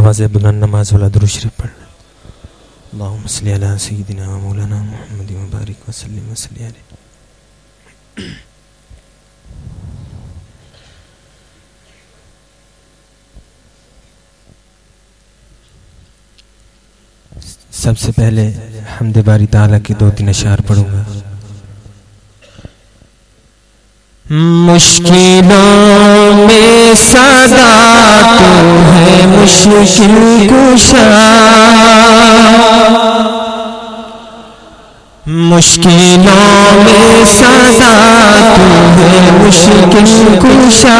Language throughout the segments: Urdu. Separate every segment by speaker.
Speaker 1: آواز بلند نماز والا درود شریف پڑھ لیں اللہم صلی علی سیدنا و مولانا محمد مبارک وسلم وسلی علیہ۔ سب سے پہلے حمد باری تعالیٰ کے دو تین اشعار پڑھوں گا۔
Speaker 2: مشکلوں میں صدا تو ہے مشکل کشا مشکلوں میں سزا تو ہے مشکل کشا۔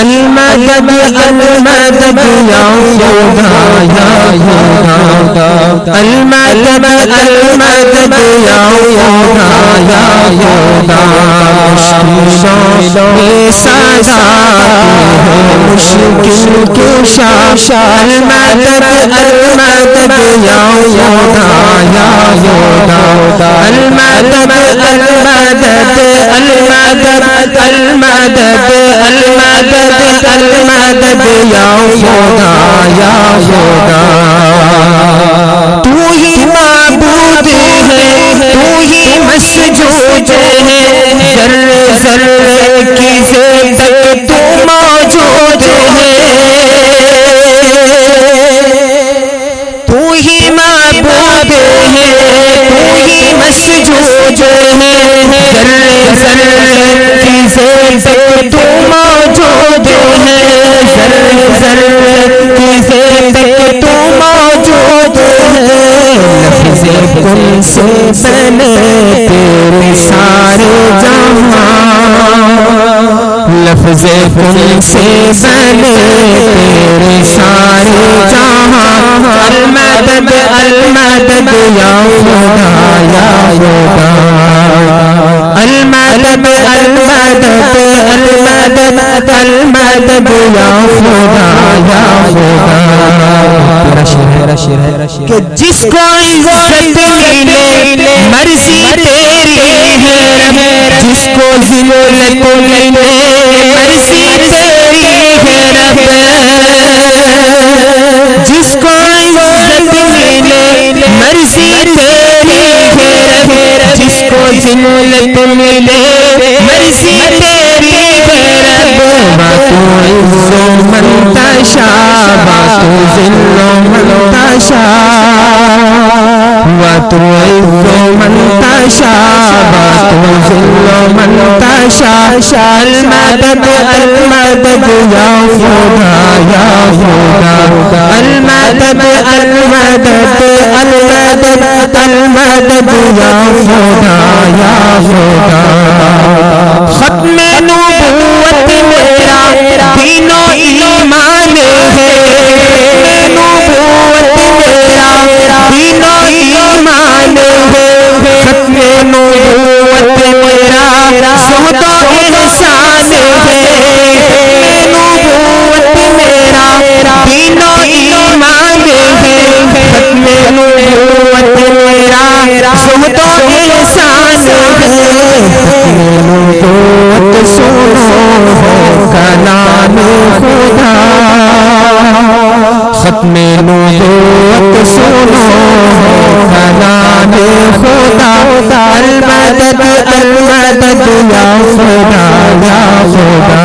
Speaker 2: المدد المدد یا خدا یا خدا المدد المدد یا خدا یا خدا مشکلوں میں سزا تو ہے مشکل کشا۔ المدد المدد یا خدا یا خدا المدد المدد المدد المدد المدد المدد یا خدا یا خدا۔ تو ہی معبود ہے، تو ہی مسجود ہے۔ ذرے ذرے کی سے بنے تیرے سارے جہاں لفظ کن سے بنے تیرے سارے جہاں المدد المدد یا خدا یا خدا۔ المدد المدد المدد المدد یا خدا یا خدا۔ کہ جس کو ذلت مرضی تیری ہے رب جس کو عزت ملے، مرضی تیری ہے رب جس کو ذلت ملے، مرضی تیری ہے رب باتو عز من تشا باتو ذل من تشا باتو عز من تشا باتو شاہ المدد المدد یا خدا یا خدا۔ المدد المدد المدد المدد یا خدا یا خدا۔ ختم نبوت میرا، دینوں نبوت سنو کلام خدا۔ ختم نبوت سنو کلام خدا۔ المدد المدد یا خدا یا خدا۔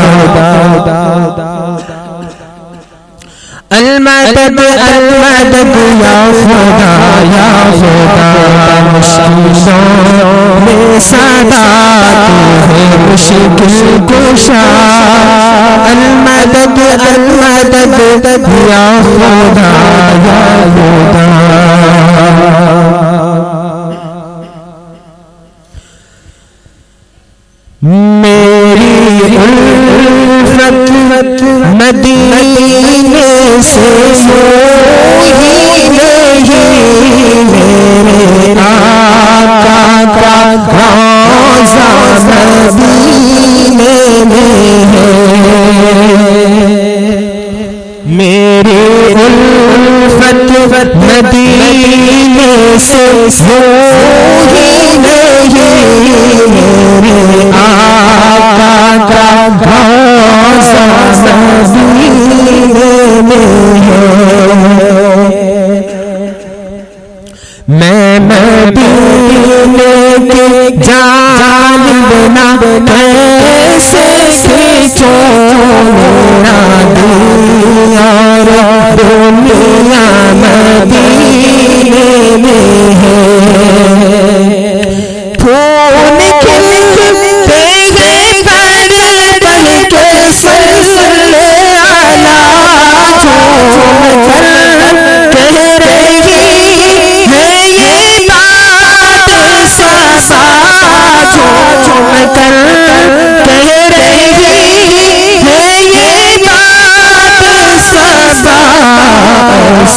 Speaker 2: المدد المدد یا خدا یا خدا۔ مشکلوں میں صدا تو ہے مشکل کشا۔ المدد المدد یا خدا یا خدا۔ میری الفت مدینے سے موہی نہیں، میرے آقا کا مدینے سے نہیں، میرے آقا کا بھاسا مدینے میں ہے۔ میں مدینے کے جانب نہ دل اور دنیا میں۔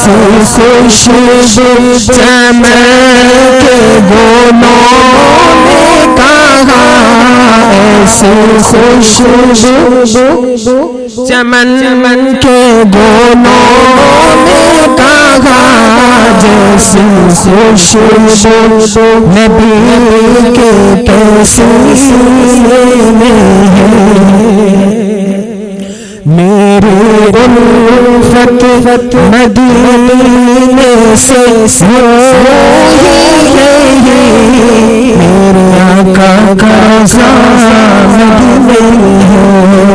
Speaker 2: خوشبو چمن کے نے کہا چمن چمن کے گولوں نے کہا جیسی خوشبو نبی کے تسیلے میں ہے۔ میری الفت مدینے سے میرے آقا کا مدینے ہو